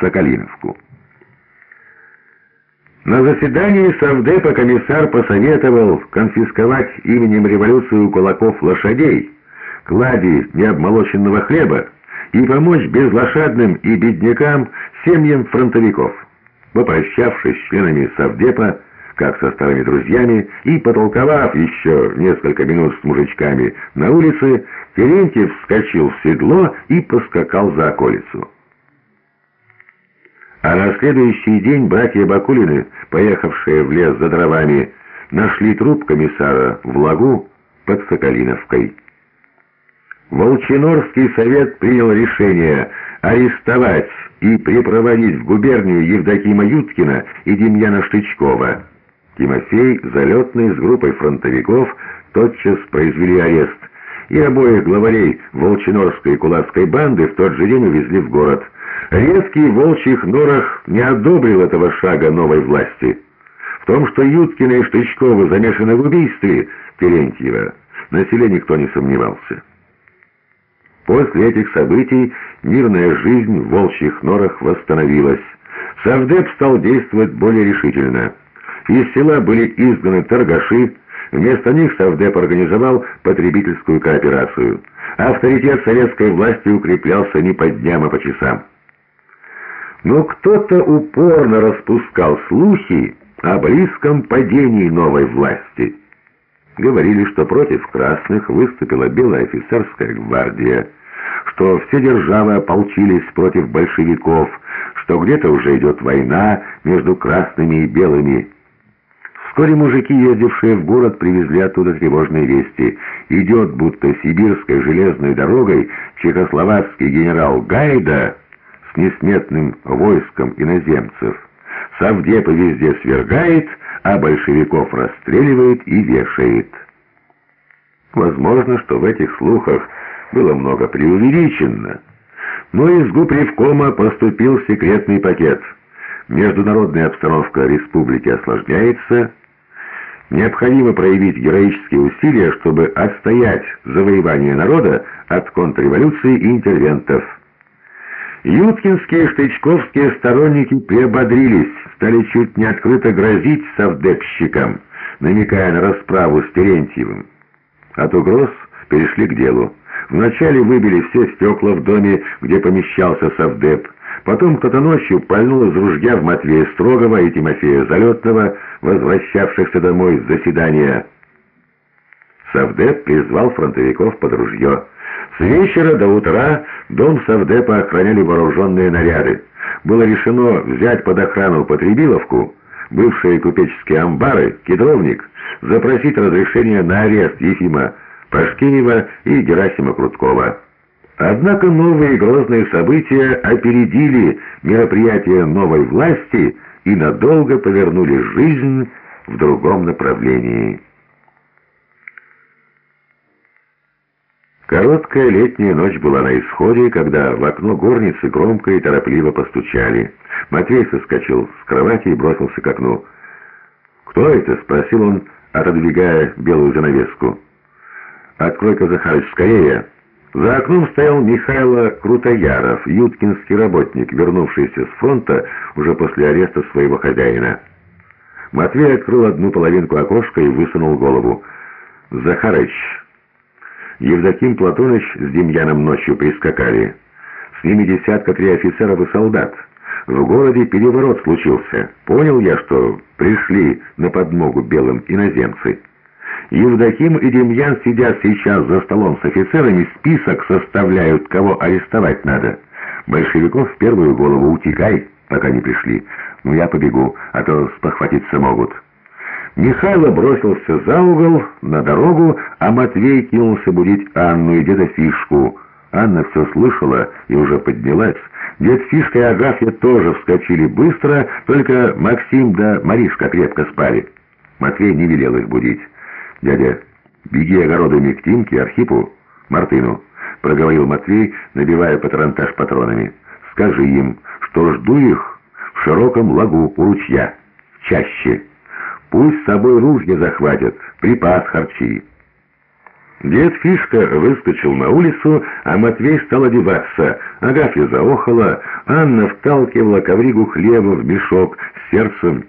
Соколиновку. На заседании Совдепа комиссар посоветовал конфисковать именем революции у кулаков лошадей, клади необмолоченного хлеба и помочь безлошадным и беднякам семьям фронтовиков. Попрощавшись с членами Совдепа, как со старыми друзьями, и потолковав еще несколько минут с мужичками на улице, Терентьев вскочил в седло и поскакал за околицу. А на следующий день братья Бакулины, поехавшие в лес за дровами, нашли труп комиссара в лагу под Соколиновкой. Волчинорский совет принял решение арестовать и припроводить в губернию Евдокима Юткина и Демьяна Штычкова. Тимофей, залетный с группой фронтовиков, тотчас произвели арест, и обоих главарей Волчинорской и Кулацкой банды в тот же день увезли в город – Резкий волчьих норах не одобрил этого шага новой власти. В том, что Юткина и Штычкова замешаны в убийстве Терентьева, на селе никто не сомневался. После этих событий мирная жизнь в волчьих норах восстановилась. Савдеп стал действовать более решительно. Из села были изгнаны торгаши, вместо них Савдеп организовал потребительскую кооперацию. Авторитет советской власти укреплялся не по дням, а по часам. Но кто-то упорно распускал слухи о близком падении новой власти. Говорили, что против красных выступила белая офицерская гвардия, что все державы ополчились против большевиков, что где-то уже идет война между красными и белыми. Вскоре мужики, ездившие в город, привезли оттуда тревожные вести. Идет, будто сибирской железной дорогой, чехословацкий генерал Гайда с несметным войском иноземцев. Совдепа везде свергает, а большевиков расстреливает и вешает. Возможно, что в этих слухах было много преувеличено, но из Гупревкома поступил секретный пакет. Международная обстановка республики осложняется, Необходимо проявить героические усилия, чтобы отстоять завоевание народа от контрреволюции и интервентов. Юткинские и Штычковские сторонники приободрились, стали чуть не открыто грозить совдепщикам, намекая на расправу с Терентьевым. От угроз перешли к делу. Вначале выбили все стекла в доме, где помещался совдеп. Потом кто-то ночью пальнул из ружья в Матвея Строгова и Тимофея Залетного, возвращавшихся домой с заседания. Совдеп призвал фронтовиков под ружье. С вечера до утра дом Совдепа охраняли вооруженные наряды. Было решено взять под охрану Потребиловку, бывшие купеческие амбары, кедровник, запросить разрешение на арест Ефима Пашкинева и Герасима Круткова. Однако новые грозные события опередили мероприятия новой власти и надолго повернули жизнь в другом направлении. Короткая летняя ночь была на исходе, когда в окно горницы громко и торопливо постучали. Матвей соскочил с кровати и бросился к окну. «Кто это?» — спросил он, отодвигая белую занавеску. «Открой-ка, Захарыч, скорее!» За окном стоял Михайло Крутояров, юткинский работник, вернувшийся с фронта уже после ареста своего хозяина. Матвей открыл одну половинку окошка и высунул голову. «Захарыч!» Евдоким Платоныч с Демьяном ночью прискакали. С ними десятка три офицеров и солдат. В городе переворот случился. Понял я, что пришли на подмогу белым иноземцы. Евдоким и Демьян сидят сейчас за столом с офицерами, список составляют, кого арестовать надо. Большевиков в первую голову утекай, пока не пришли. Ну я побегу, а то спохватиться могут». Михайло бросился за угол, на дорогу, а Матвей кинулся будить Анну и деда Фишку. Анна все слышала и уже поднялась. Дед Фишка и Агафья тоже вскочили быстро, только Максим да Маришка крепко спали. Матвей не велел их будить. «Дядя, беги огородами к Тимке, Архипу, Мартыну», — проговорил Матвей, набивая патронтаж патронами. «Скажи им, что жду их в широком лагу у ручья, чаще». Пусть с собой ружья захватят, припас харчи. Дед Фишка выскочил на улицу, а Матвей стал одеваться. Агафья заохала, Анна вталкивала ковригу хлеба в мешок с сердцем